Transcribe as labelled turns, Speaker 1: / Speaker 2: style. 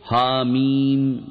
Speaker 1: حامیم